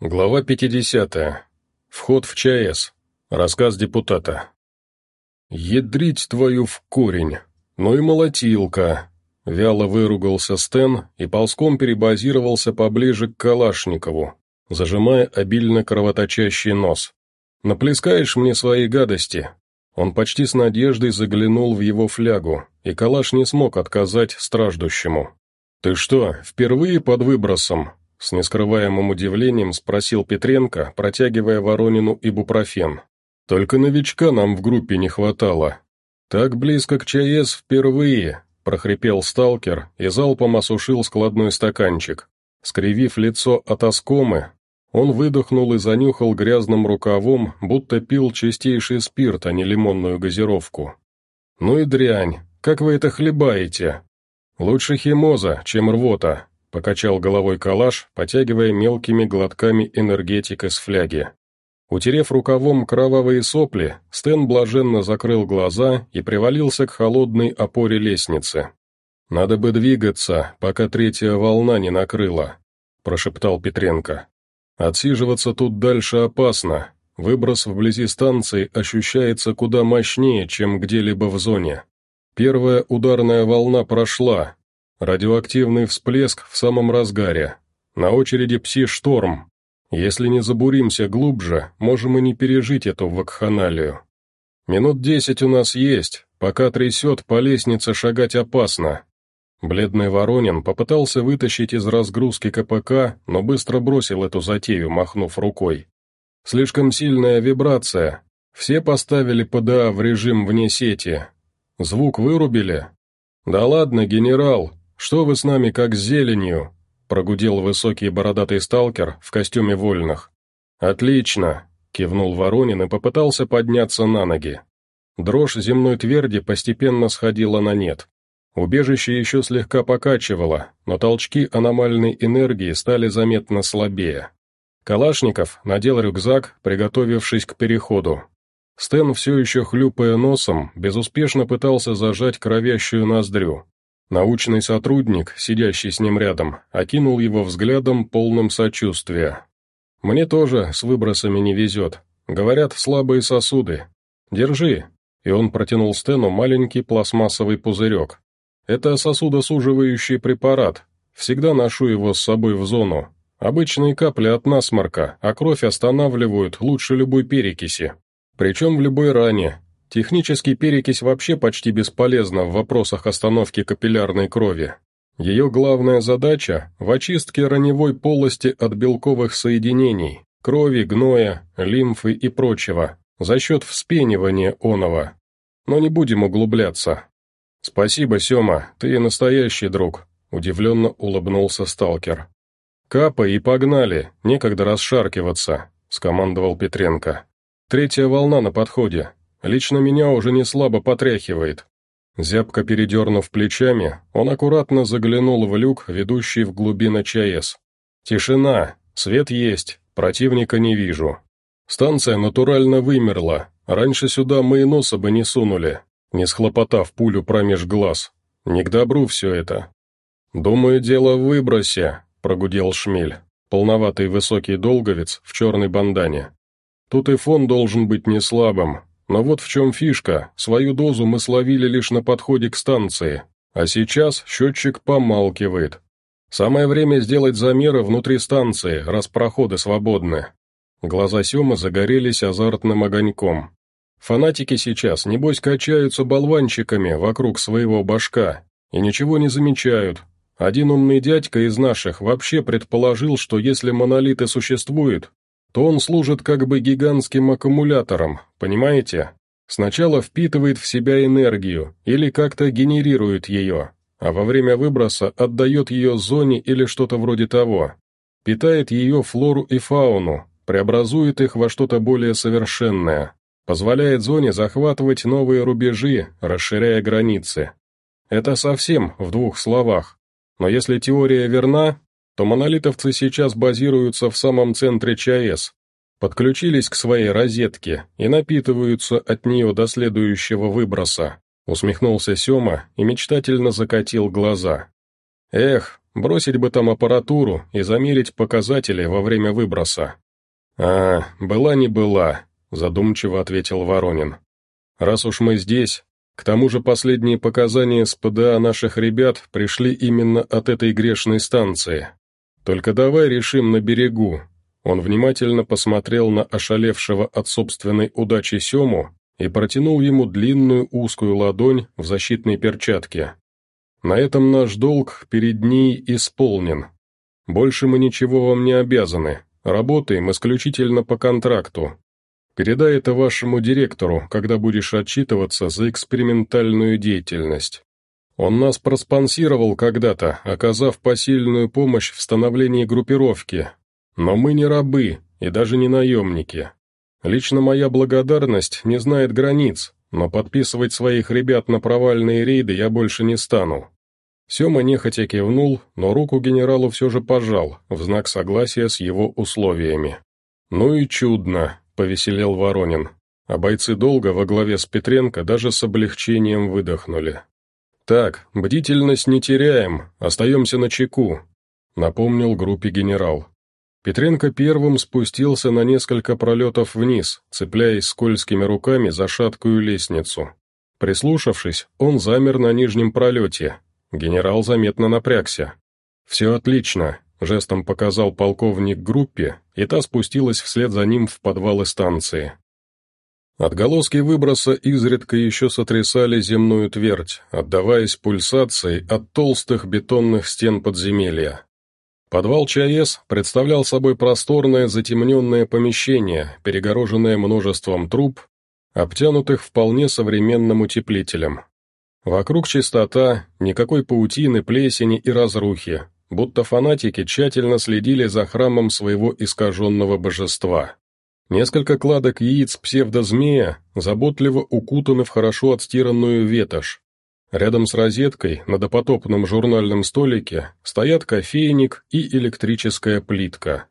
Глава 50. Вход в ЧАЭС. Рассказ депутата. «Ядрить твою в корень! Ну и молотилка!» Вяло выругался Стэн и ползком перебазировался поближе к Калашникову, зажимая обильно кровоточащий нос. «Наплескаешь мне свои гадости?» Он почти с надеждой заглянул в его флягу, и Калаш не смог отказать страждущему. «Ты что, впервые под выбросом?» С нескрываемым удивлением спросил Петренко, протягивая Воронину ибупрофен. «Только новичка нам в группе не хватало. Так близко к ЧАЭС впервые», — прохрипел сталкер и залпом осушил складной стаканчик. Скривив лицо от оскомы, он выдохнул и занюхал грязным рукавом, будто пил чистейший спирт, а не лимонную газировку. «Ну и дрянь, как вы это хлебаете? Лучше химоза, чем рвота», — покачал головой калаш, потягивая мелкими глотками энергетик из фляги. Утерев рукавом кровавые сопли, Стэн блаженно закрыл глаза и привалился к холодной опоре лестницы. «Надо бы двигаться, пока третья волна не накрыла», — прошептал Петренко. «Отсиживаться тут дальше опасно. Выброс вблизи станции ощущается куда мощнее, чем где-либо в зоне. Первая ударная волна прошла, Радиоактивный всплеск в самом разгаре. На очереди пси-шторм. Если не забуримся глубже, можем и не пережить эту вакханалию. Минут десять у нас есть, пока трясет, по лестнице шагать опасно. Бледный Воронин попытался вытащить из разгрузки КПК, но быстро бросил эту затею, махнув рукой. Слишком сильная вибрация. Все поставили ПДА в режим вне сети. Звук вырубили? Да ладно, генерал, «Что вы с нами как с зеленью?» — прогудел высокий бородатый сталкер в костюме вольных. «Отлично!» — кивнул Воронин и попытался подняться на ноги. Дрожь земной тверди постепенно сходила на нет. Убежище еще слегка покачивало, но толчки аномальной энергии стали заметно слабее. Калашников надел рюкзак, приготовившись к переходу. Стэн, все еще хлюпая носом, безуспешно пытался зажать кровящую ноздрю. Научный сотрудник, сидящий с ним рядом, окинул его взглядом полным сочувствия. «Мне тоже с выбросами не везет. Говорят, слабые сосуды. Держи». И он протянул Стэну маленький пластмассовый пузырек. «Это сосудосуживающий препарат. Всегда ношу его с собой в зону. Обычные капли от насморка, а кровь останавливают лучше любой перекиси. Причем в любой ране, Технически перекись вообще почти бесполезна в вопросах остановки капиллярной крови. Ее главная задача – в очистке раневой полости от белковых соединений, крови, гноя, лимфы и прочего, за счет вспенивания оного. Но не будем углубляться. «Спасибо, Сема, ты настоящий друг», – удивленно улыбнулся сталкер. «Капай и погнали, некогда расшаркиваться», – скомандовал Петренко. «Третья волна на подходе, Лично меня уже не слабо потряхивает. Зябко передернув плечами, он аккуратно заглянул в люк, ведущий в глубины ЧАЭС. Тишина, свет есть, противника не вижу. Станция натурально вымерла, раньше сюда мы и носа бы не сунули, не схлопотав пулю промеж глаз. Не к добру все это. «Думаю, дело в выбросе», — прогудел Шмель, полноватый высокий долговец в черной бандане. «Тут и фон должен быть не слабым, но вот в чем фишка, свою дозу мы словили лишь на подходе к станции, а сейчас счетчик помалкивает. Самое время сделать замеры внутри станции, раз проходы свободны. Глаза Семы загорелись азартным огоньком. Фанатики сейчас, небось, качаются болванчиками вокруг своего башка и ничего не замечают. Один умный дядька из наших вообще предположил, что если монолиты существуют, то он служит как бы гигантским аккумулятором, понимаете? Сначала впитывает в себя энергию или как-то генерирует ее, а во время выброса отдает ее зоне или что-то вроде того. Питает ее флору и фауну, преобразует их во что-то более совершенное, позволяет зоне захватывать новые рубежи, расширяя границы. Это совсем в двух словах. Но если теория верна, то монолитовцы сейчас базируются в самом центре ЧАЭС, подключились к своей розетке и напитываются от нее до следующего выброса», усмехнулся Сема и мечтательно закатил глаза. «Эх, Бросить бы там аппаратуру и замерить показатели во время выброса». «А, была не была», — задумчиво ответил Воронин. «Раз уж мы здесь, к тому же последние показания с ПДА наших ребят пришли именно от этой грешной станции. Только давай решим на берегу». Он внимательно посмотрел на ошалевшего от собственной удачи Сему и протянул ему длинную узкую ладонь в защитной перчатке. На этом наш долг перед ней исполнен. Больше мы ничего вам не обязаны. Работаем исключительно по контракту. Передай это вашему директору, когда будешь отчитываться за экспериментальную деятельность. Он нас проспонсировал когда-то, оказав посильную помощь в становлении группировки. Но мы не рабы и даже не наемники. Лично моя благодарность не знает границ, но подписывать своих ребят на провальные рейды я больше не стану. Сема нехотя кивнул, но руку генералу все же пожал, в знак согласия с его условиями. «Ну и чудно», — повеселел Воронин, а бойцы долго во главе с Петренко даже с облегчением выдохнули. «Так, бдительность не теряем, остаемся на чеку», — напомнил группе генерал. Петренко первым спустился на несколько пролетов вниз, цепляясь скользкими руками за шаткую лестницу. Прислушавшись, он замер на нижнем пролете. Генерал заметно напрягся. «Все отлично», — жестом показал полковник группе, и та спустилась вслед за ним в подвалы станции. Отголоски выброса изредка еще сотрясали земную твердь, отдаваясь пульсацией от толстых бетонных стен подземелья. Подвал ЧАЭС представлял собой просторное затемненное помещение, перегороженное множеством труб, обтянутых вполне современным утеплителем. Вокруг чистота, никакой паутины, плесени и разрухи, будто фанатики тщательно следили за храмом своего искаженного божества. Несколько кладок яиц псевдозмея заботливо укутаны в хорошо отстиранную ветошь, Рядом с розеткой на допотопном журнальном столике стоят кофейник и электрическая плитка.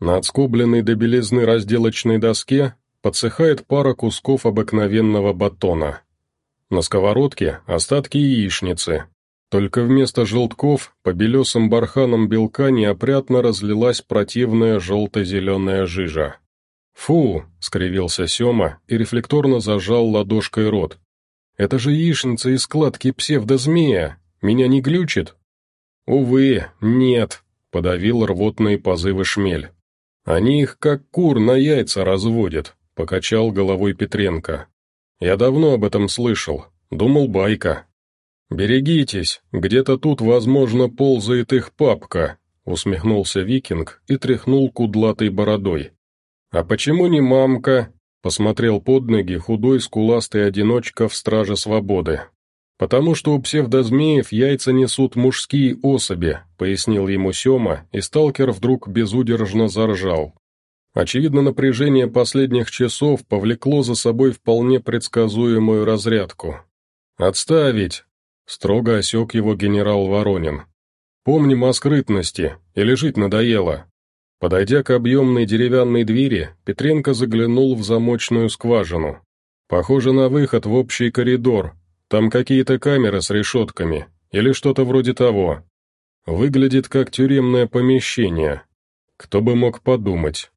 На отскобленной до белизны разделочной доске подсыхает пара кусков обыкновенного батона. На сковородке остатки яичницы. Только вместо желтков по белесым барханам белка неопрятно разлилась противная желто-зеленая жижа. «Фу!» — скривился Сема и рефлекторно зажал ладошкой рот, это же яичница из складки псевдозмея. Меня не глючит?» «Увы, нет», — подавил рвотные позывы шмель. «Они их как кур на яйца разводят», — покачал головой Петренко. «Я давно об этом слышал. Думал, байка». «Берегитесь, где-то тут, возможно, ползает их папка», — усмехнулся викинг и тряхнул кудлатой бородой. «А почему не мамка?» Посмотрел под ноги худой скуластый одиночка в страже свободы. «Потому что у псевдозмеев яйца несут мужские особи», — пояснил ему Сема, и сталкер вдруг безудержно заржал. Очевидно, напряжение последних часов повлекло за собой вполне предсказуемую разрядку. «Отставить!» — строго осек его генерал Воронин. «Помним о скрытности, или жить надоело. Подойдя к объемной деревянной двери, Петренко заглянул в замочную скважину. Похоже на выход в общий коридор. Там какие-то камеры с решетками, или что-то вроде того. Выглядит как тюремное помещение. Кто бы мог подумать.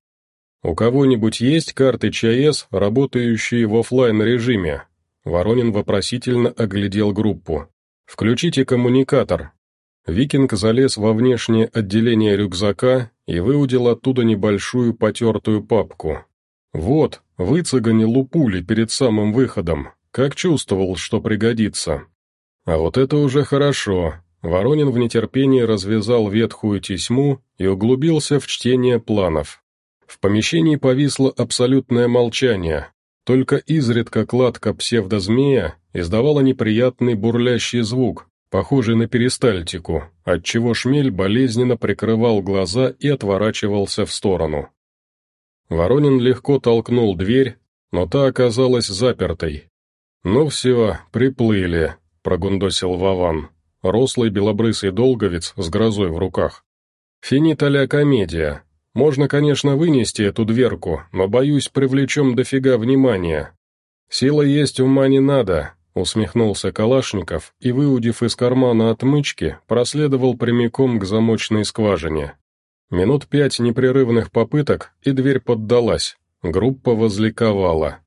У кого-нибудь есть карты ЧАЭС, работающие в офлайн режиме Воронин вопросительно оглядел группу. «Включите коммуникатор». Викинг залез во внешнее отделение рюкзака и выудил оттуда небольшую потертую папку. «Вот, выцеганил у пули перед самым выходом, как чувствовал, что пригодится». А вот это уже хорошо. Воронин в нетерпении развязал ветхую тесьму и углубился в чтение планов. В помещении повисло абсолютное молчание, только изредка кладка псевдозмея издавала неприятный бурлящий звук, похожий на перистальтику, отчего шмель болезненно прикрывал глаза и отворачивался в сторону. Воронин легко толкнул дверь, но та оказалась запертой. «Ну все, приплыли», — прогундосил Вован, рослый белобрысый долговец с грозой в руках. «Финита комедия. Можно, конечно, вынести эту дверку, но, боюсь, привлечем дофига внимания. Сила есть, ума не надо, усмехнулся Калашников и, выудив из кармана отмычки, проследовал прямиком к замочной скважине. Минут пять непрерывных попыток, и дверь поддалась. Группа возликовала.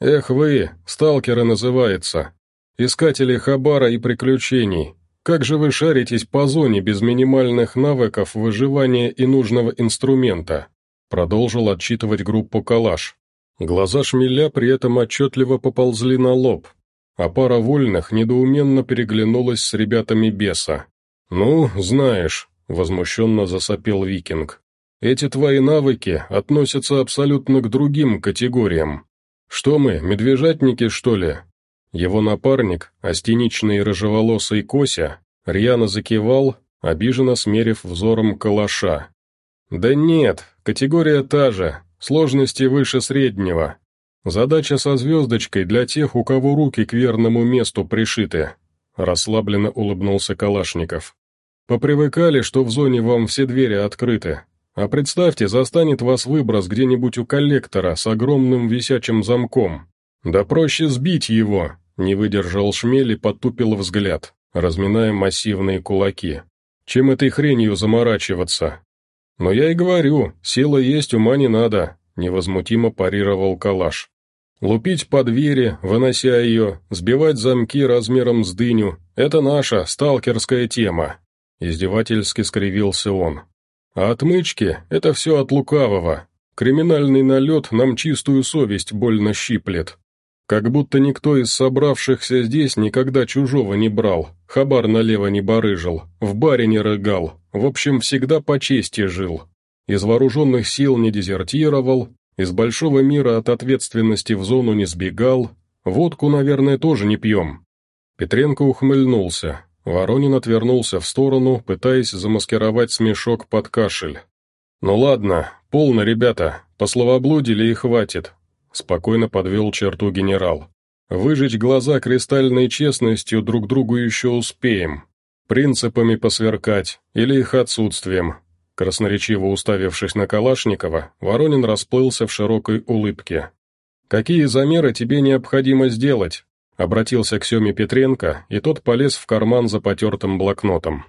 «Эх вы, сталкеры называется. Искатели хабара и приключений. Как же вы шаритесь по зоне без минимальных навыков выживания и нужного инструмента?» Продолжил отчитывать группу «Калаш». Глаза шмеля при этом отчетливо поползли на лоб, а пара вольных недоуменно переглянулась с ребятами беса. «Ну, знаешь», — возмущенно засопел викинг, — «эти твои навыки относятся абсолютно к другим категориям. Что мы, медвежатники, что ли?» Его напарник, остеничный рыжеволосый Кося, рьяно закивал, обиженно смерив взором калаша. «Да нет, категория та же, сложности выше среднего. Задача со звездочкой для тех, у кого руки к верному месту пришиты», — расслабленно улыбнулся Калашников. «Попривыкали, что в зоне вам все двери открыты. А представьте, застанет вас выброс где-нибудь у коллектора с огромным висячим замком. Да проще сбить его, не выдержал шмель и потупил взгляд, разминая массивные кулаки. Чем этой хренью заморачиваться? Но я и говорю, сила есть, ума не надо, невозмутимо парировал калаш. Лупить по двери, вынося ее, сбивать замки размером с дыню — это наша сталкерская тема. Издевательски скривился он. А отмычки — это все от лукавого. Криминальный налет нам чистую совесть больно щиплет. Как будто никто из собравшихся здесь никогда чужого не брал, хабар налево не барыжил, в баре не рыгал, в общем, всегда по чести жил. Из вооруженных сил не дезертировал, из большого мира от ответственности в зону не сбегал, водку, наверное, тоже не пьем. Петренко ухмыльнулся, Воронин отвернулся в сторону, пытаясь замаскировать смешок под кашель. «Ну ладно, полно, ребята, пословоблудили и хватит. Спокойно подвел черту генерал. «Выжечь глаза кристальной честностью друг другу еще успеем. Принципами посверкать или их отсутствием». Красноречиво уставившись на Калашникова, Воронин расплылся в широкой улыбке. «Какие замеры тебе необходимо сделать?» Обратился к Семе Петренко, и тот полез в карман за потертым блокнотом.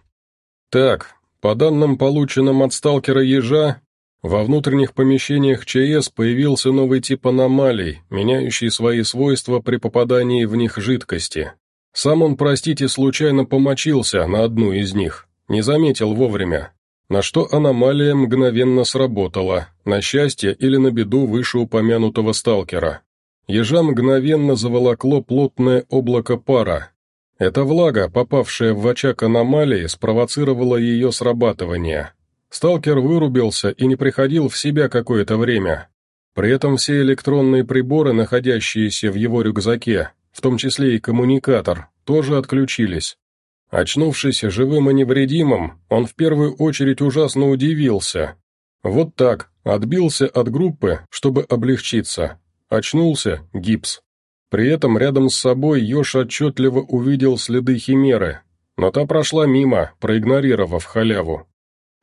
«Так, по данным, полученным от сталкера Ежа, во внутренних помещениях ЧС появился новый тип аномалий, меняющий свои свойства при попадании в них жидкости. Сам он, простите, случайно помочился на одну из них, не заметил вовремя, на что аномалия мгновенно сработала, на счастье или на беду вышеупомянутого сталкера. Ежа мгновенно заволокло плотное облако пара. Эта влага, попавшая в очаг аномалии, спровоцировала ее срабатывание. Сталкер вырубился и не приходил в себя какое-то время. При этом все электронные приборы, находящиеся в его рюкзаке, в том числе и коммуникатор, тоже отключились. Очнувшись живым и невредимым, он в первую очередь ужасно удивился. Вот так, отбился от группы, чтобы облегчиться. Очнулся – гипс. При этом рядом с собой Ёж отчетливо увидел следы химеры, но та прошла мимо, проигнорировав халяву.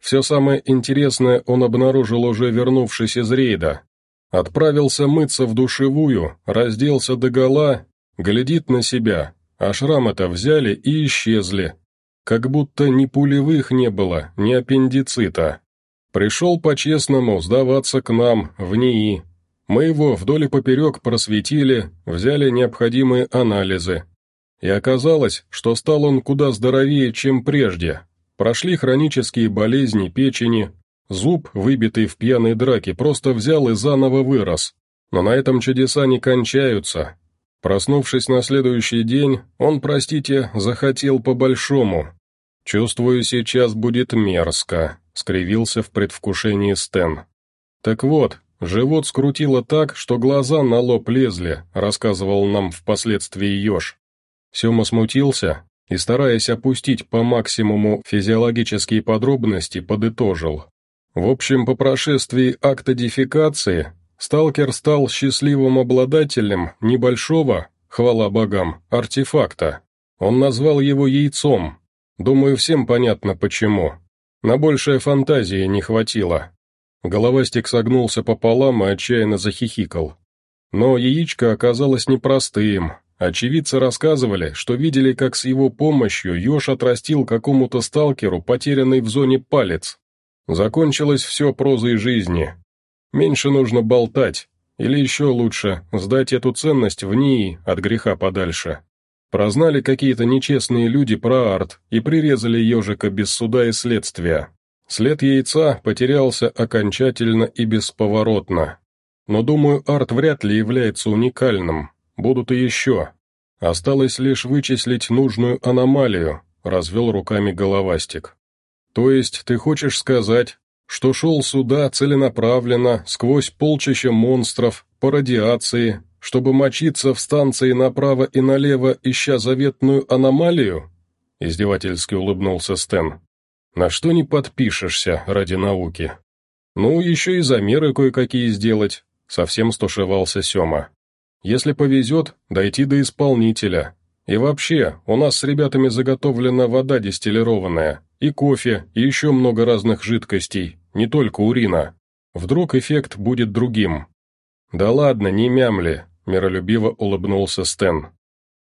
Все самое интересное он обнаружил уже вернувшись из рейда. Отправился мыться в душевую, разделся догола, глядит на себя, а шрамы-то взяли и исчезли. Как будто ни пулевых не было, ни аппендицита. Пришел по-честному сдаваться к нам, в НИИ. Мы его вдоль и поперек просветили, взяли необходимые анализы. И оказалось, что стал он куда здоровее, чем прежде, Прошли хронические болезни печени, зуб, выбитый в пьяной драке, просто взял и заново вырос. Но на этом чудеса не кончаются. Проснувшись на следующий день, он, простите, захотел по-большому. «Чувствую, сейчас будет мерзко», — скривился в предвкушении Стэн. «Так вот, живот скрутило так, что глаза на лоб лезли», — рассказывал нам впоследствии Ёж. Сема смутился, и, стараясь опустить по максимуму физиологические подробности, подытожил. В общем, по прошествии акта дефекации сталкер стал счастливым обладателем небольшого, хвала богам, артефакта. Он назвал его яйцом. Думаю, всем понятно почему. На большее фантазии не хватило. Головастик согнулся пополам и отчаянно захихикал. Но яичко оказалось непростым, Очевидцы рассказывали, что видели, как с его помощью Ёж отрастил какому-то сталкеру потерянный в зоне палец. Закончилось все прозой жизни. Меньше нужно болтать, или еще лучше, сдать эту ценность в НИИ от греха подальше. Прознали какие-то нечестные люди про арт и прирезали ежика без суда и следствия. След яйца потерялся окончательно и бесповоротно. Но, думаю, арт вряд ли является уникальным. Будут и еще. Осталось лишь вычислить нужную аномалию, развел руками головастик. То есть ты хочешь сказать, что шел сюда целенаправленно, сквозь полчища монстров, по радиации, чтобы мочиться в станции направо и налево, ища заветную аномалию?» Издевательски улыбнулся Стэн. «На что не подпишешься ради науки?» «Ну, еще и замеры кое-какие сделать», — совсем стушевался Сема. «Если повезет, дойти до исполнителя. И вообще, у нас с ребятами заготовлена вода дистиллированная, и кофе, и еще много разных жидкостей, не только урина. Вдруг эффект будет другим». «Да ладно, не мямли», — миролюбиво улыбнулся Стэн.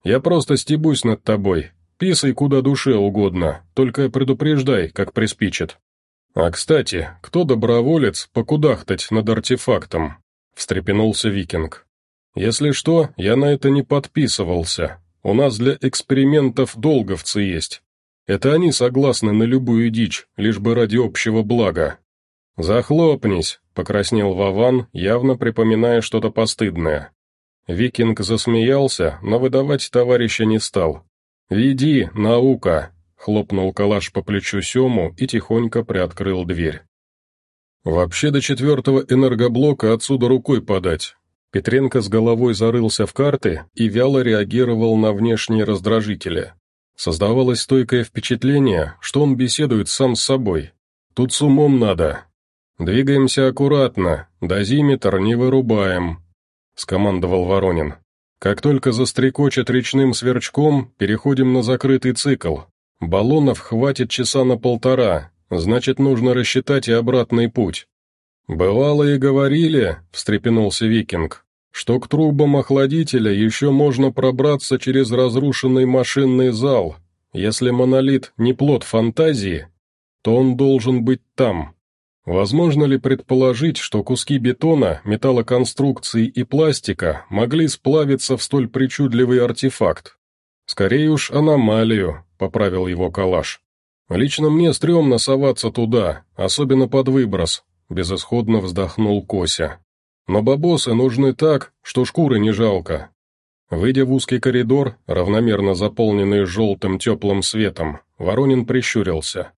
«Я просто стебусь над тобой. Писай куда душе угодно, только предупреждай, как приспичит». «А, кстати, кто доброволец покудахтать над артефактом?» — встрепенулся Викинг. «Если что, я на это не подписывался. У нас для экспериментов долговцы есть. Это они согласны на любую дичь, лишь бы ради общего блага». «Захлопнись», — покраснел Вован, явно припоминая что-то постыдное. Викинг засмеялся, но выдавать товарища не стал. «Веди, наука!» — хлопнул калаш по плечу Сему и тихонько приоткрыл дверь. «Вообще до четвертого энергоблока отсюда рукой подать». Петренко с головой зарылся в карты и вяло реагировал на внешние раздражители. Создавалось стойкое впечатление, что он беседует сам с собой. «Тут с умом надо. Двигаемся аккуратно, дозиметр не вырубаем, — скомандовал Воронин. «Как только застрекочет речным сверчком, переходим на закрытый цикл. Баллонов хватит часа на полтора, значит, нужно рассчитать и обратный путь». «Бывало и говорили», — встрепенулся Викинг, «что к трубам охладителя еще можно пробраться через разрушенный машинный зал. Если монолит не плод фантазии, то он должен быть там». Возможно ли предположить, что куски бетона, металлоконструкции и пластика могли сплавиться в столь причудливый артефакт? «Скорее уж аномалию», — поправил его калаш. «Лично мне стрёмно соваться туда, особенно под выброс», — безысходно вздохнул Кося. «Но бабосы нужны так, что шкуры не жалко». Выйдя в узкий коридор, равномерно заполненный желтым теплым светом, Воронин прищурился.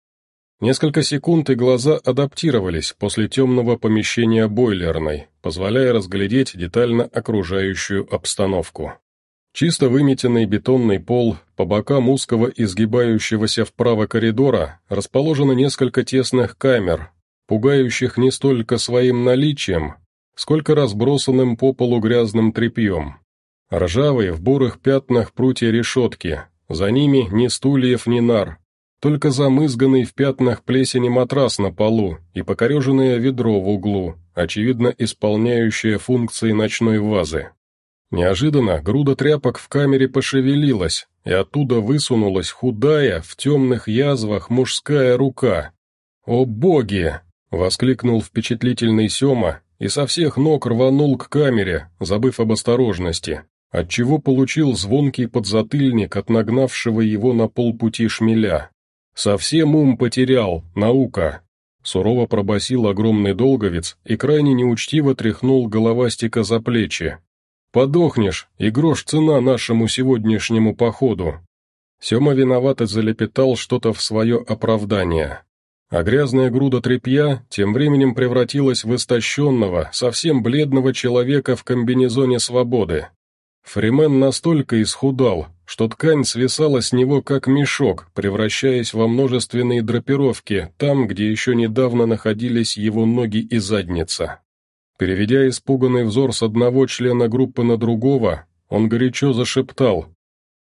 Несколько секунд и глаза адаптировались после темного помещения бойлерной, позволяя разглядеть детально окружающую обстановку. Чисто выметенный бетонный пол, по бокам узкого изгибающегося вправо коридора расположено несколько тесных камер, пугающих не столько своим наличием, сколько разбросанным по полу грязным тряпьем. Ржавые в бурых пятнах прутья решетки, за ними ни стульев, ни нар, только замызганный в пятнах плесени матрас на полу и покореженное ведро в углу, очевидно исполняющее функции ночной вазы. Неожиданно груда тряпок в камере пошевелилась, и оттуда высунулась худая, в темных язвах мужская рука. «О боги!» — воскликнул впечатлительный Сема и со всех ног рванул к камере, забыв об осторожности, отчего получил звонкий подзатыльник от нагнавшего его на полпути шмеля. «Совсем ум потерял, наука!» Сурово пробасил огромный долговец и крайне неучтиво тряхнул головастика за плечи. «Подохнешь, и грош цена нашему сегодняшнему походу!» Сема виновато залепетал что-то в свое оправдание. А грязная груда тряпья тем временем превратилась в истощенного, совсем бледного человека в комбинезоне свободы. Фримен настолько исхудал, что ткань свисала с него как мешок, превращаясь во множественные драпировки там, где еще недавно находились его ноги и задница. Переведя испуганный взор с одного члена группы на другого, он горячо зашептал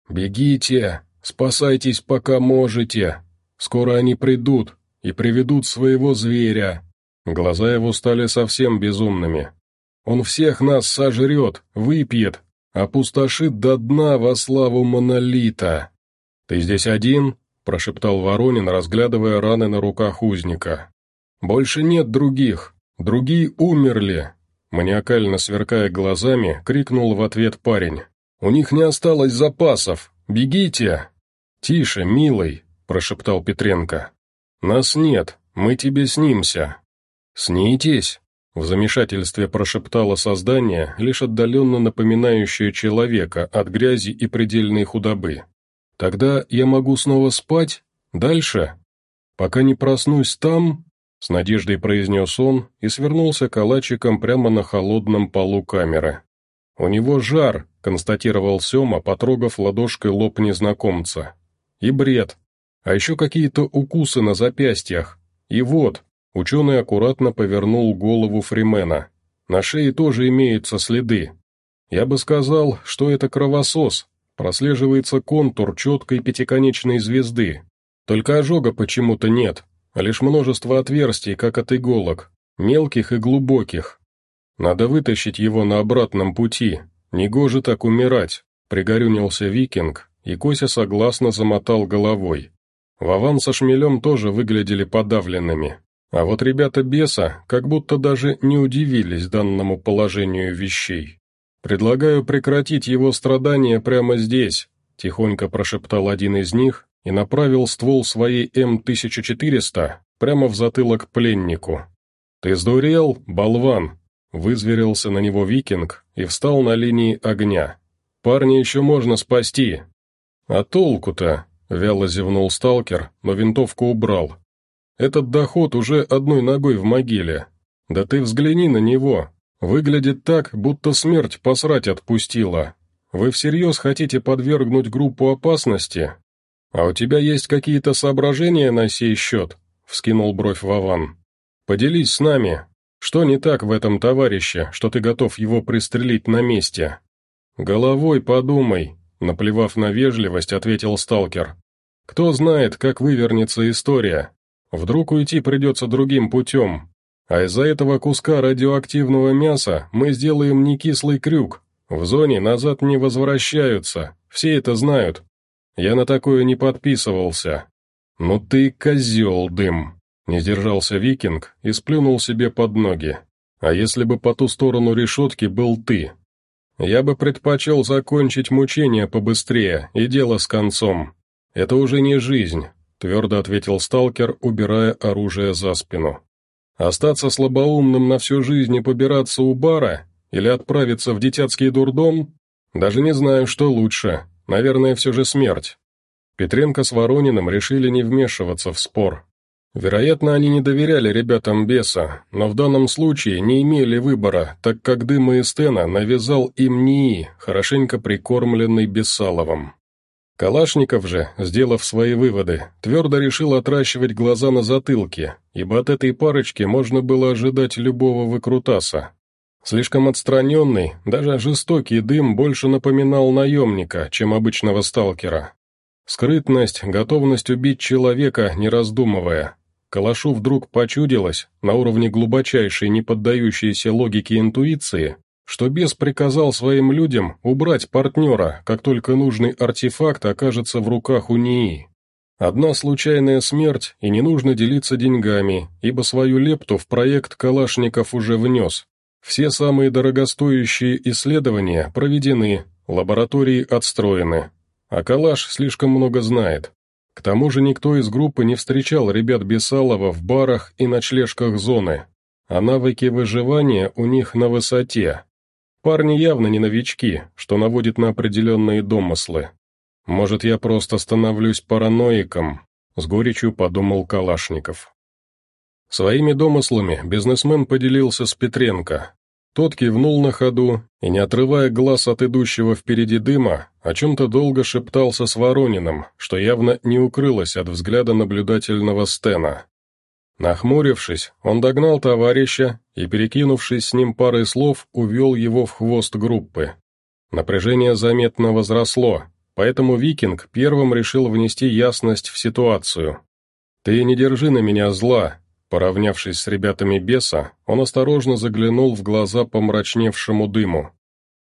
«Бегите, спасайтесь, пока можете, скоро они придут и приведут своего зверя». Глаза его стали совсем безумными. «Он всех нас сожрет, выпьет, опустошит до дна во славу монолита. «Ты здесь один?» — прошептал Воронин, разглядывая раны на руках узника. «Больше нет других. Другие умерли!» Маниакально сверкая глазами, крикнул в ответ парень. «У них не осталось запасов! Бегите!» «Тише, милый!» — прошептал Петренко. «Нас нет, мы тебе снимся». «Снитесь!» — в замешательстве прошептало создание, лишь отдаленно напоминающее человека от грязи и предельной худобы. «Тогда я могу снова спать? Дальше? Пока не проснусь там?» С надеждой произнес он и свернулся калачиком прямо на холодном полу камеры. «У него жар», — констатировал Сема, потрогав ладошкой лоб незнакомца. «И бред. А еще какие-то укусы на запястьях. И вот», — ученый аккуратно повернул голову Фримена. «На шее тоже имеются следы. Я бы сказал, что это кровосос. Прослеживается контур четкой пятиконечной звезды. Только ожога почему-то нет а лишь множество отверстий, как от иголок, мелких и глубоких. Надо вытащить его на обратном пути, негоже так умирать, пригорюнился викинг, и Кося согласно замотал головой. Вован со шмелем тоже выглядели подавленными, а вот ребята беса как будто даже не удивились данному положению вещей. «Предлагаю прекратить его страдания прямо здесь», — тихонько прошептал один из них, и направил ствол своей М-1400 прямо в затылок пленнику. «Ты сдурел, болван?» Вызверился на него викинг и встал на линии огня. «Парня еще можно спасти!» «А толку-то?» — вяло зевнул сталкер, но винтовку убрал. «Этот доход уже одной ногой в могиле. Да ты взгляни на него. Выглядит так, будто смерть посрать отпустила. Вы всерьез хотите подвергнуть группу опасности? «А у тебя есть какие-то соображения на сей счет?» — вскинул бровь Вован. «Поделись с нами. Что не так в этом товарище, что ты готов его пристрелить на месте?» «Головой подумай», — наплевав на вежливость, ответил сталкер. «Кто знает, как вывернется история. Вдруг уйти придется другим путем. А из-за этого куска радиоактивного мяса мы сделаем некислый крюк. В зоне назад не возвращаются, все это знают, я на такое не подписывался. Ну ты козел, дым!» Не сдержался викинг и сплюнул себе под ноги. «А если бы по ту сторону решетки был ты? Я бы предпочел закончить мучение побыстрее и дело с концом. Это уже не жизнь», — твердо ответил сталкер, убирая оружие за спину. «Остаться слабоумным на всю жизнь и побираться у бара? Или отправиться в детятский дурдом? Даже не знаю, что лучше. Наверное, все же смерть. Петренко с Ворониным решили не вмешиваться в спор. Вероятно, они не доверяли ребятам беса, но в данном случае не имели выбора, так как дыма из Стена навязал им НИИ, хорошенько прикормленный Бессаловым. Калашников же, сделав свои выводы, твердо решил отращивать глаза на затылке, ибо от этой парочки можно было ожидать любого выкрутаса. Слишком отстраненный, даже жестокий дым больше напоминал наемника, чем обычного сталкера. Скрытность, готовность убить человека, не раздумывая. Калашу вдруг почудилось, на уровне глубочайшей, не поддающейся логике интуиции, что бес приказал своим людям убрать партнера, как только нужный артефакт окажется в руках у НИИ. Одна случайная смерть, и не нужно делиться деньгами, ибо свою лепту в проект Калашников уже внес, все самые дорогостоящие исследования проведены, лаборатории отстроены. А Калаш слишком много знает. К тому же никто из группы не встречал ребят Бесалова в барах и ночлежках зоны, а навыки выживания у них на высоте. Парни явно не новички, что наводит на определенные домыслы. «Может, я просто становлюсь параноиком?» — с горечью подумал Калашников. Своими домыслами бизнесмен поделился с Петренко. Тот кивнул на ходу и, не отрывая глаз от идущего впереди дыма, о чем-то долго шептался с Ворониным, что явно не укрылось от взгляда наблюдательного Стена. Нахмурившись, он догнал товарища и, перекинувшись с ним парой слов, увел его в хвост группы. Напряжение заметно возросло, поэтому Викинг первым решил внести ясность в ситуацию. «Ты не держи на меня зла», Поравнявшись с ребятами беса, он осторожно заглянул в глаза помрачневшему дыму.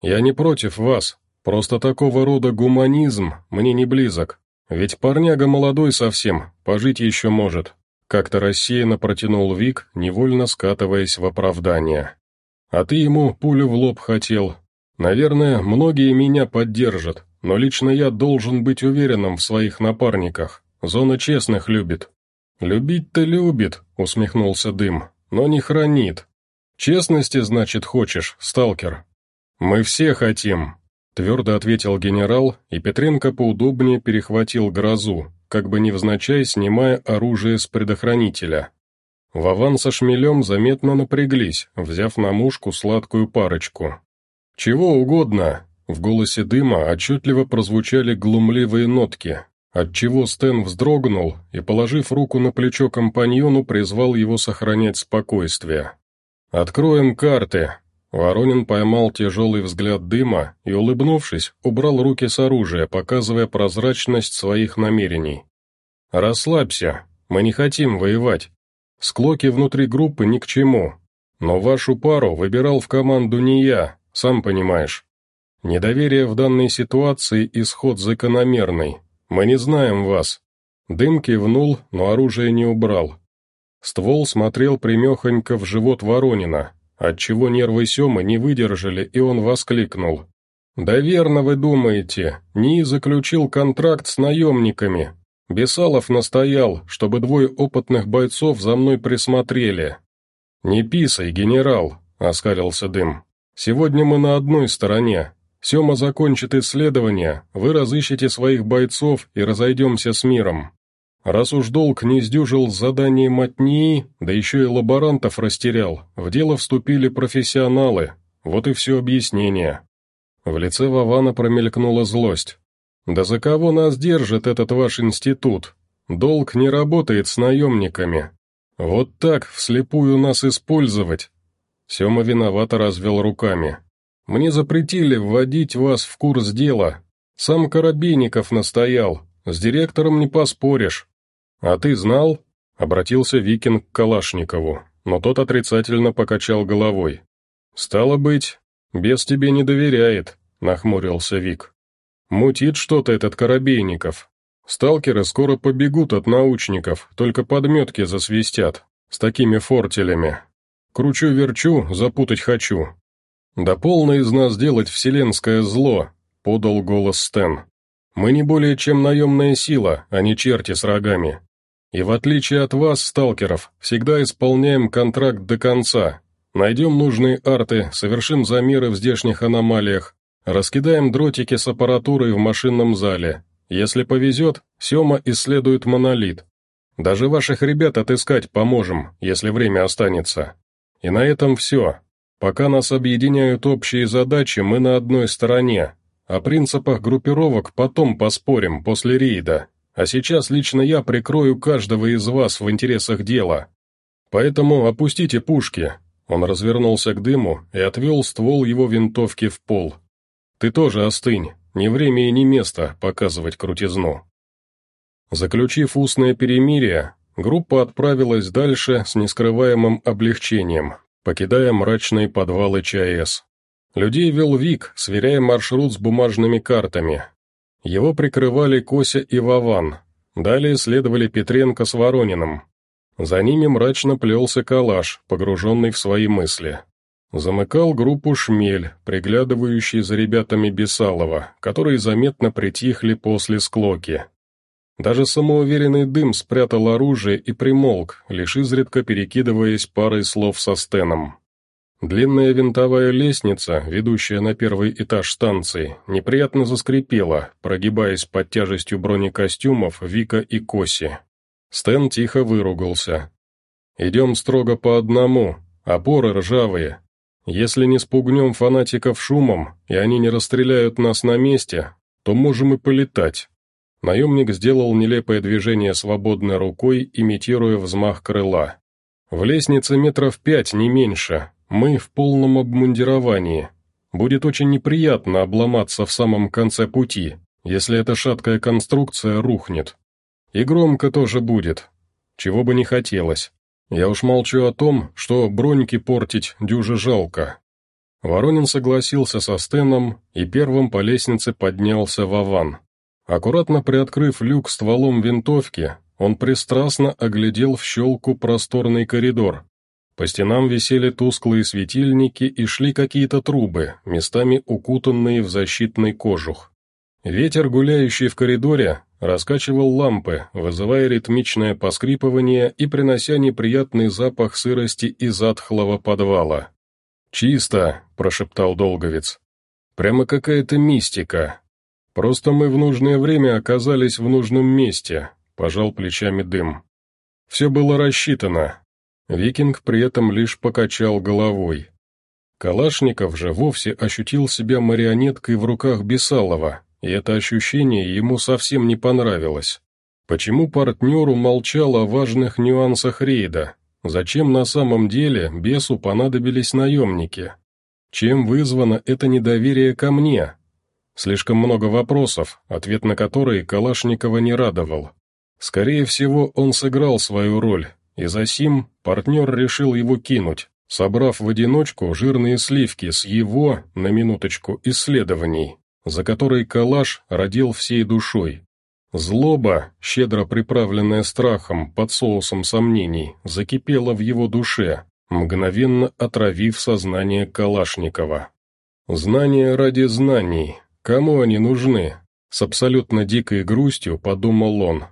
Я не против вас, просто такого рода гуманизм мне не близок. Ведь парняга молодой совсем, пожить еще может. Как-то рассеянно протянул Вик, невольно скатываясь в оправдание. А ты ему пулю в лоб хотел. Наверное, многие меня поддержат, но лично я должен быть уверенным в своих напарниках. Зона честных любит. «Любить-то любит», — усмехнулся Дым, — «но не хранит. Честности, значит, хочешь, сталкер?» «Мы все хотим», — твердо ответил генерал, и Петренко поудобнее перехватил грозу, как бы невзначай снимая оружие с предохранителя. Вован со шмелем заметно напряглись, взяв на мушку сладкую парочку. «Чего угодно!» В голосе дыма отчетливо прозвучали глумливые нотки, отчего Стэн вздрогнул и, положив руку на плечо компаньону, призвал его сохранять спокойствие. «Откроем карты!» Воронин поймал тяжелый взгляд дыма и, улыбнувшись, убрал руки с оружия, показывая прозрачность своих намерений. «Расслабься, мы не хотим воевать. Склоки внутри группы ни к чему. Но вашу пару выбирал в команду не я, сам понимаешь. Недоверие в данной ситуации – исход закономерный. Мы не знаем вас». Дым кивнул, но оружие не убрал. Ствол смотрел примехонько в живот Воронина, отчего нервы Семы не выдержали, и он воскликнул. «Да верно вы думаете, НИИ заключил контракт с наемниками. Бесалов настоял, чтобы двое опытных бойцов за мной присмотрели». «Не писай, генерал», — оскалился Дым. «Сегодня мы на одной стороне. Сема закончит исследование, вы разыщете своих бойцов и разойдемся с миром. Раз уж долг не сдюжил с заданием от НИИ, да еще и лаборантов растерял, в дело вступили профессионалы. Вот и все объяснение. В лице Вована промелькнула злость. «Да за кого нас держит этот ваш институт? Долг не работает с наемниками. Вот так, вслепую нас использовать». Сема виновато развел руками. «Мне запретили вводить вас в курс дела. Сам Коробейников настоял, с директором не поспоришь. «А ты знал?» — обратился Викинг к Калашникову, но тот отрицательно покачал головой. «Стало быть, бес тебе не доверяет», — нахмурился Вик. «Мутит что-то этот Коробейников. Сталкеры скоро побегут от научников, только подметки засвистят, с такими фортелями. Кручу-верчу, запутать хочу». «Да полно из нас делать вселенское зло», — подал голос Стэн. «Мы не более чем наемная сила, а не черти с рогами. И в отличие от вас, сталкеров, всегда исполняем контракт до конца. Найдем нужные арты, совершим замеры в здешних аномалиях, раскидаем дротики с аппаратурой в машинном зале. Если повезет, Сема исследует монолит. Даже ваших ребят отыскать поможем, если время останется. И на этом все. Пока нас объединяют общие задачи, мы на одной стороне. О принципах группировок потом поспорим после рейда. А сейчас лично я прикрою каждого из вас в интересах дела. Поэтому опустите пушки». Он развернулся к дыму и отвел ствол его винтовки в пол. «Ты тоже остынь, ни время и ни место показывать крутизну». Заключив устное перемирие, группа отправилась дальше с нескрываемым облегчением, покидая мрачные подвалы ЧАЭС. Людей вел Вик, сверяя маршрут с бумажными картами, его прикрывали Кося и Вован. Далее следовали Петренко с Ворониным. За ними мрачно плелся калаш, погруженный в свои мысли. Замыкал группу Шмель, приглядывающий за ребятами Бесалова, которые заметно притихли после склоки. Даже самоуверенный дым спрятал оружие и примолк, лишь изредка перекидываясь парой слов со Стеном. Длинная винтовая лестница, ведущая на первый этаж станции, неприятно заскрипела, прогибаясь под тяжестью бронекостюмов Вика и Коси. Стэн тихо выругался. «Идем строго по одному, опоры ржавые. Если не спугнем фанатиков шумом, и они не расстреляют нас на месте, то можем и полетать». Наемник сделал нелепое движение свободной рукой, имитируя взмах крыла. «В лестнице метров пять, не меньше, мы в полном обмундировании. Будет очень неприятно обломаться в самом конце пути, если эта шаткая конструкция рухнет. И громко тоже будет, чего бы не хотелось. Я уж молчу о том, что броньки портить дюже жалко. Воронин согласился со Стеном и первым по лестнице поднялся в Аван. Аккуратно приоткрыв люк стволом винтовки, он пристрастно оглядел в щелку просторный коридор. По стенам висели тусклые светильники и шли какие-то трубы, местами укутанные в защитный кожух. Ветер, гуляющий в коридоре, раскачивал лампы, вызывая ритмичное поскрипывание и принося неприятный запах сырости из затхлого подвала. «Чисто», — прошептал Долговец. «Прямо какая-то мистика. Просто мы в нужное время оказались в нужном месте», — пожал плечами дым. «Все было рассчитано». Викинг при этом лишь покачал головой. Калашников же вовсе ощутил себя марионеткой в руках Бесалова, и это ощущение ему совсем не понравилось. Почему партнеру молчал о важных нюансах рейда, Зачем на самом деле бесу понадобились наемники? Чем вызвано это недоверие ко мне? Слишком много вопросов, ответ на которые Калашникова не радовал. Скорее всего, он сыграл свою роль, и за сим партнер решил его кинуть, собрав в одиночку жирные сливки с его, на минуточку, исследований, за которые Калаш родил всей душой. Злоба, щедро приправленная страхом под соусом сомнений, закипела в его душе, мгновенно отравив сознание Калашникова. «Знания ради знаний. Кому они нужны?» С абсолютно дикой грустью подумал он.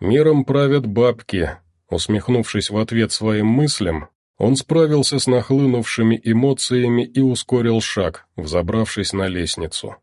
«Миром правят бабки». Усмехнувшись в ответ своим мыслям, он справился с нахлынувшими эмоциями и ускорил шаг, взобравшись на лестницу.